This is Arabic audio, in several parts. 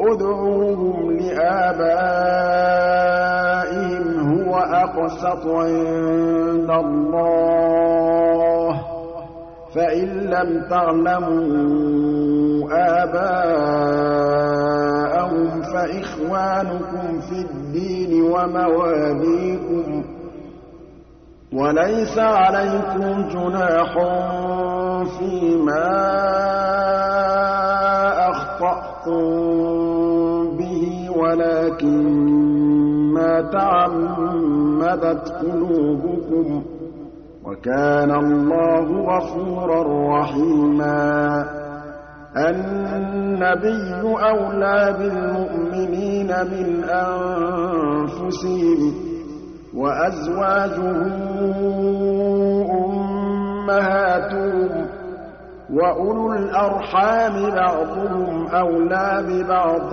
ادْعُوهُمْ لِآبَائِهِمْ هُوَ أَقْسَطُ عِندَ اللَّهِ ۚ. فَإِن لَّمْ تَعْلَمُوا آبَاءَهُمْ فَإِخْوَانُكُمْ فِي الدِّينِ وَمَوَالِيكُمْ ۚ. وَلَيْسَ عَلَيْكُمْ جُنَاحٌ فِيمَا أَخْطَأْتُم تَعَمَّدَتْ قُلُوبُكُمْ ۚ وَكَانَ اللَّهُ غَفُورًا رَّحِيمًا. النَّبِيُّ أَوْلَىٰ بِالْمُؤْمِنِينَ مِنْ أَنفُسِهِمْ ۖ وَأَزْوَاجُهُ أُمَّهَاتُهُمْ ۖ وَأُولُو الْأَرْحَامِ بَعْضُهُمْ أَوْلَىٰ بِبَعْضٍ.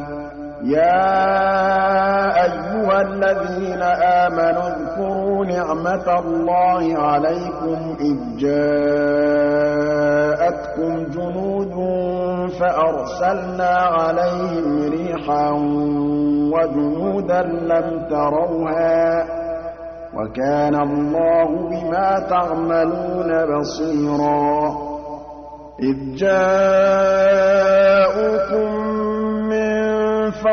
يَا أَيُّهَا الَّذِينَ آمَنُوا اذْكُرُوا نِعْمَةَ اللَّهِ عَلَيْكُمْ إِذْ جَاءَتْكُمْ جُنُودٌ فَأَرْسَلْنَا عَلَيْهِمْ رِيحًا وَجُنُودًا لَّمْ تَرَوْهَا ۚ وَكَانَ اللَّهُ بِمَا تَعْمَلُونَ بَصِيرًا إِذْ جَاءُوكُم مِّن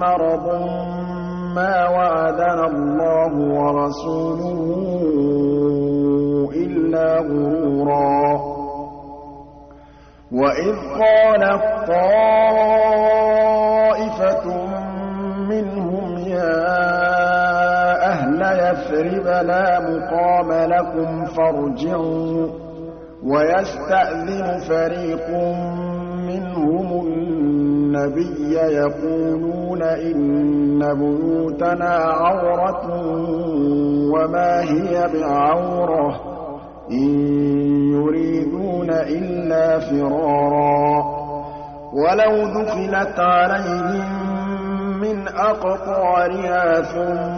مَّرَضٌ مَّا وَعَدَنَا اللَّهُ وَرَسُولُهُ إِلَّا غُرُورًا. وَإِذْ قَالَت طَّائِفَةٌ مِّنْهُمْ يَا أَهْلَ يَثْرِبَ لَا مُقَامَ لَكُمْ فَارْجِعُوا ۚ وَيَسْتَأْذِنُ فَرِيقٌ مِّنْهُمُ النَّبِيَّ يَقُولُونَ إِنَّ بُيُوتَنَا عَوْرَةٌ وَمَا هِيَ بِعَوْرَةٍ إِن يُرِيدُونَ إِلَّا فِرَارًا وَلَوْ دُخِلَتْ عَلَيْهِم مِّنْ أَقْطَارِهَا ثُمَّ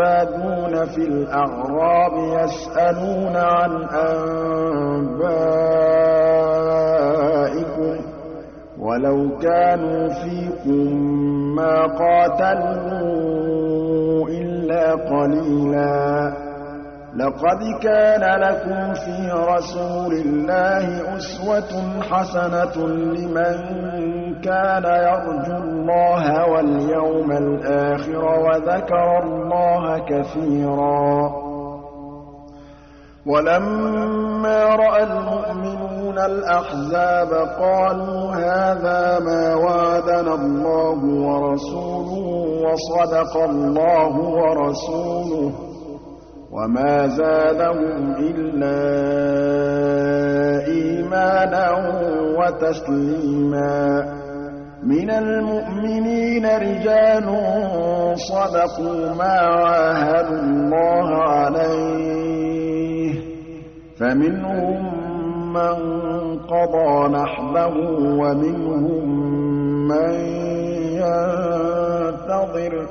بَادُونَ فِي الْأَعْرَابِ يَسْأَلُونَ عَنْ أَنبَائِكُمْ ۖ وَلَوْ كَانُوا فِيكُم مَّا قَاتَلُوا إِلَّا قَلِيلًا. لَقَدْ كَانَ لَكُمْ فِي رَسُولِ اللَّهِ أُسْوَةٌ حَسَنَةٌ لِّمَن كَانَ يَرْجُو اللَّهَ وَالْيَوْمَ الْآخِرَ وَذَكَرَ اللَّهَ كَثِيرًا. وَلَمَّا رَأَى الْمُؤْمِنُونَ الْأَحْزَابَ قَالُوا هَٰذَا مَا وَعَدَنَا اللَّهُ وَرَسُولُهُ وَصَدَقَ اللَّهُ وَرَسُولُهُ ۚ وَمَا زَادَهُمْ إِلَّا إِيمَانًا وَتَسْلِيمًا. مِّنَ الْمُؤْمِنِينَ رِجَالٌ صَدَقُوا مَا عَاهَدُوا اللَّهَ عَلَيْهِ ۖ فَمِنْهُم مَّن قَضَىٰ نَحْبَهُ وَمِنْهُم مَّن يَنتَظِرُ ۖ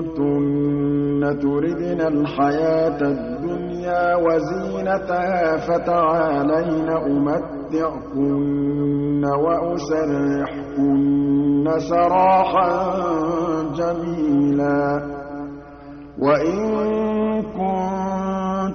كُنتُنَّ تُرِدْنَ الْحَيَاةَ الدُّنْيَا وَزِينَتَهَا فَتَعَالَيْنَ أُمَتِّعْكُنَّ وَأُسَرِّحْكُنَّ سَرَاحًا جَمِيلًا. وَإِن كُنتُنَّ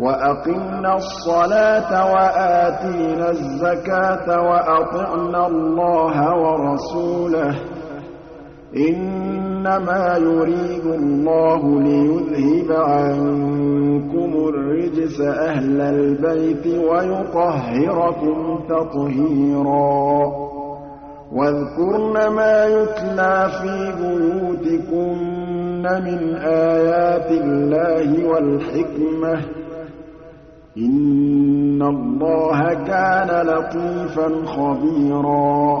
وَأَقِمْنَ الصَّلَاةَ وَآتِينَ الزَّكَاةَ وَأَطِعْنَ اللَّهَ وَرَسُولَهُ ۚ. إِنَّمَا يُرِيدُ اللَّهُ لِيُذْهِبَ عَنكُمُ الرِّجْسَ أَهْلَ الْبَيْتِ وَيُطَهِّرَكُمْ تَطْهِيرًا. وَاذْكُرْنَ مَا يُتْلَىٰ فِي بُيُوتِكُنَّ مِنْ آيَاتِ اللَّهِ وَالْحِكْمَةِ ۚ. إِنَّ اللَّهَ كَانَ لَطِيفًا خَبِيرًا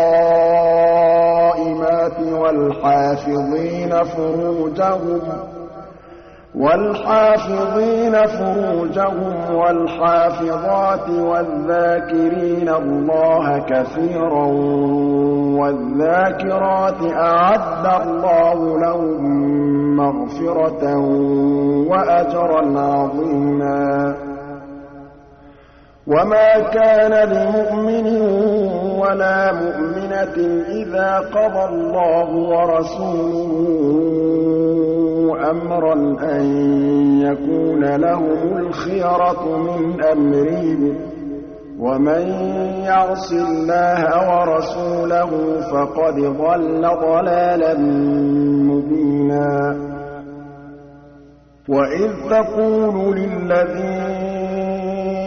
وَالْحَافِظِينَ فُرُوجَهُمْ وَالْحَافِظِينَ فُرُوجَهُمْ وَالْحَافِظَاتِ وَالذَّاكِرِينَ اللَّهَ كَثِيرًا وَالذَّاكِرَاتِ أَعَدَّ اللَّهُ لَهُم مَّغْفِرَةً وَأَجْرًا عَظِيمًا. وَمَا كَانَ لِمُؤْمِنٍ وَلَا مُؤْمِنَةٍ إِذَا قَضَى اللَّهُ وَرَسُولُهُ أَمْرًا أَن يَكُونَ لَهُمُ الْخِيَرَةُ مِنْ أَمْرِهِمْ ۗ وَمَن يَعْصِ اللَّهَ وَرَسُولَهُ فَقَدْ ضَلَّ ضَلَالًا مُّبِينًا. وَإِذْ تَقُولُ لِلَّذِي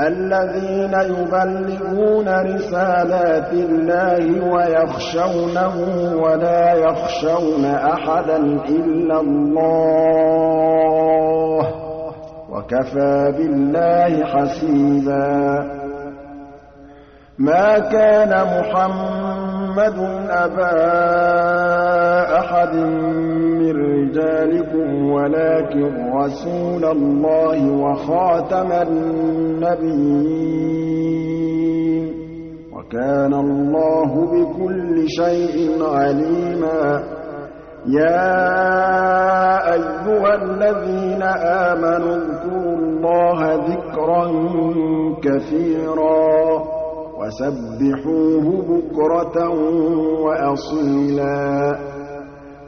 الَّذِينَ يُبَلِّغُونَ رِسَالَاتِ اللَّهِ وَيَخْشَوْنَهُ وَلَا يَخْشَوْنَ أَحَدًا إِلَّا اللَّهَ ۗ وَكَفَىٰ بِاللَّهِ حَسِيبًا. مَا كَانَ مُحَمَّدٌ أَبَا أَحَدٍ مِّن رِّجَالِكُمْ وَلَٰكِن رَّسُولَ اللَّهِ وَخَاتَمَ النَّبِيِّينَ ۗ. وَكَانَ اللَّهُ بِكُلِّ شَيْءٍ عَلِيمًا. يَا أَيُّهَا الَّذِينَ آمَنُوا اذْكُرُوا اللَّهَ ذِكْرًا كَثِيرًا وَسَبِّحُوهُ بُكْرَةً وَأَصِيلًا.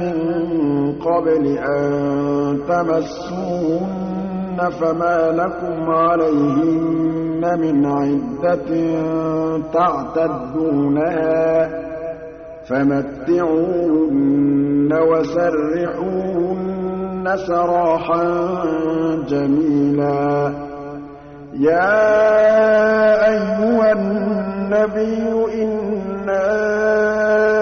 مِن قَبْلِ أَن تَمَسُّوهُنَّ فَمَا لَكُمْ عَلَيْهِنَّ مِنْ عِدَّةٍ تَعْتَدُّونَهَا ۖ فَمَتِّعُوهُنَّ وَسَرِّحُوهُنَّ سَرَاحًا جَمِيلًا. يَا أَيُّهَا النَّبِيُّ إِنَّا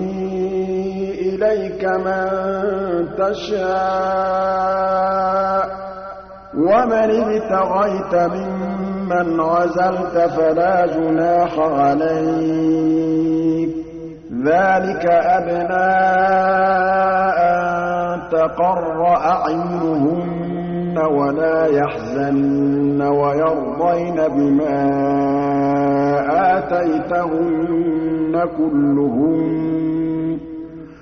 إِلَيْكَ مَن تَشَاءُ وَمَنِ ابْتَغَيْتَ مِمَّنْ عَزَلْتَ فَلَا جُنَاحَ عَلَيْكَ ۚ. ذَٰلِكَ أَدْنَىٰ أَن تَقَرَّ أَعْيُنُهُنَّ وَلَا يَحْزَنَنَّ وَيَرْضَيْنَ بِمَا آتَيْتَهُنَّ كُلُّهُنَّ ۚ.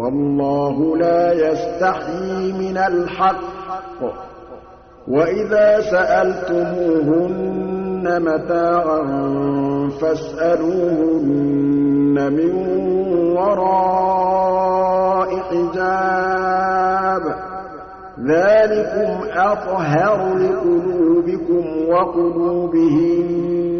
وَاللَّهُ لَا يَسْتَحْيِي مِنَ الْحَقِّ ۚ. وَإِذَا سَأَلْتُمُوهُنَّ مَتَاعًا فَاسْأَلُوهُنَّ مِن وَرَاءِ حِجَابٍ ۚ. ذَٰلِكُمْ أَطْهَرُ لِقُلُوبِكُمْ وَقُلُوبِهِنَّ.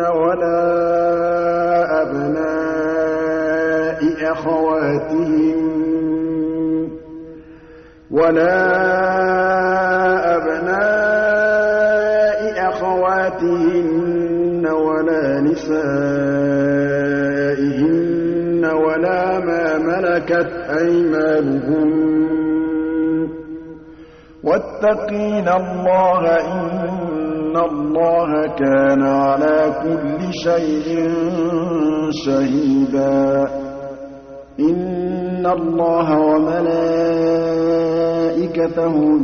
وَلَا أَبْنَاءِ أَخَوَاتِهِنَّ وَلَا أَبْنَاءِ أَخَوَاتِهِنَّ وَلَا نِسَائِهِنَّ وَلَا مَا مَلَكَتْ أَيْمَانُهُنَّ وَاتَّقِينَ اللَّهَ ۚ إِنَّ اللَّهَ كَانَ عَلَىٰ كُلِّ شَيْءٍ شَهِيدًا. إِنَّ اللَّهَ وَمَلَائِكَتَهُ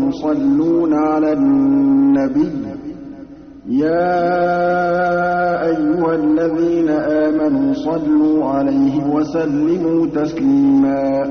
يُصَلُّونَ عَلَى النَّبِيِّ ۚ. يَا أَيُّهَا الَّذِينَ آمَنُوا صَلُّوا عَلَيْهِ وَسَلِّمُوا تَسْلِيمًا.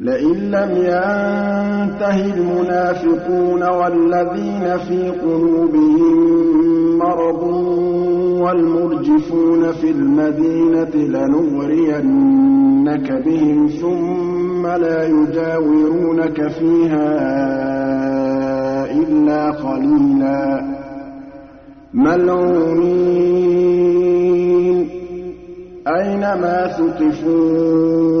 لئن لم ينته المنافقون والذين في قلوبهم مرض وَالْمُرْجِفُونَ فِي الْمَدِينَةِ لَنُغْرِيَنَّكَ بِهِمْ ثُمَّ لَا يُجَاوِرُونَكَ فِيهَا إِلَّا قَلِيلًا. مَّلْعُونِينَ. أَيْنَمَا ثُقِفُوا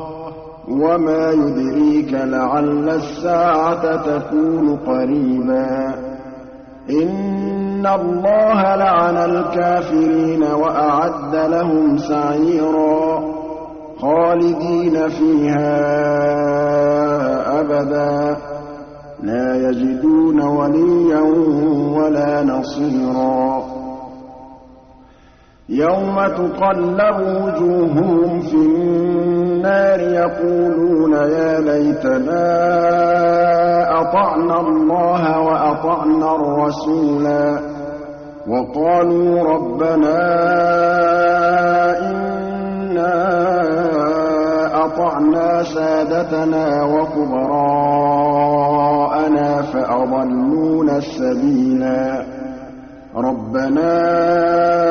وَمَا يُدْرِيكَ لَعَلَّ السَّاعَةَ تَكُونُ قَرِيبًا إِنَّ اللَّهَ لَعَنَ الْكَافِرِينَ وَأَعَدَّ لَهُمْ سَعِيرًا خَالِدِينَ فِيهَا أَبَدًا لَّا يَجِدُونَ وَلِيًّا وَلَا نَصِيرًا يَوْمَ تُقَلَّبُ وُجُوهُهُمْ فِي النَّارِ يَقُولُونَ يَا لَيْتَنَا أَطَعْنَا اللَّهَ وَأَطَعْنَا الرَّسُولَا وَقَالُوا رَبَّنَا إِنَّا أَطَعْنَا سَادَتَنَا وَكُبَرَاءَنَا فَأَضَلُّونَا السَّبِيلَا. رَبَّنَا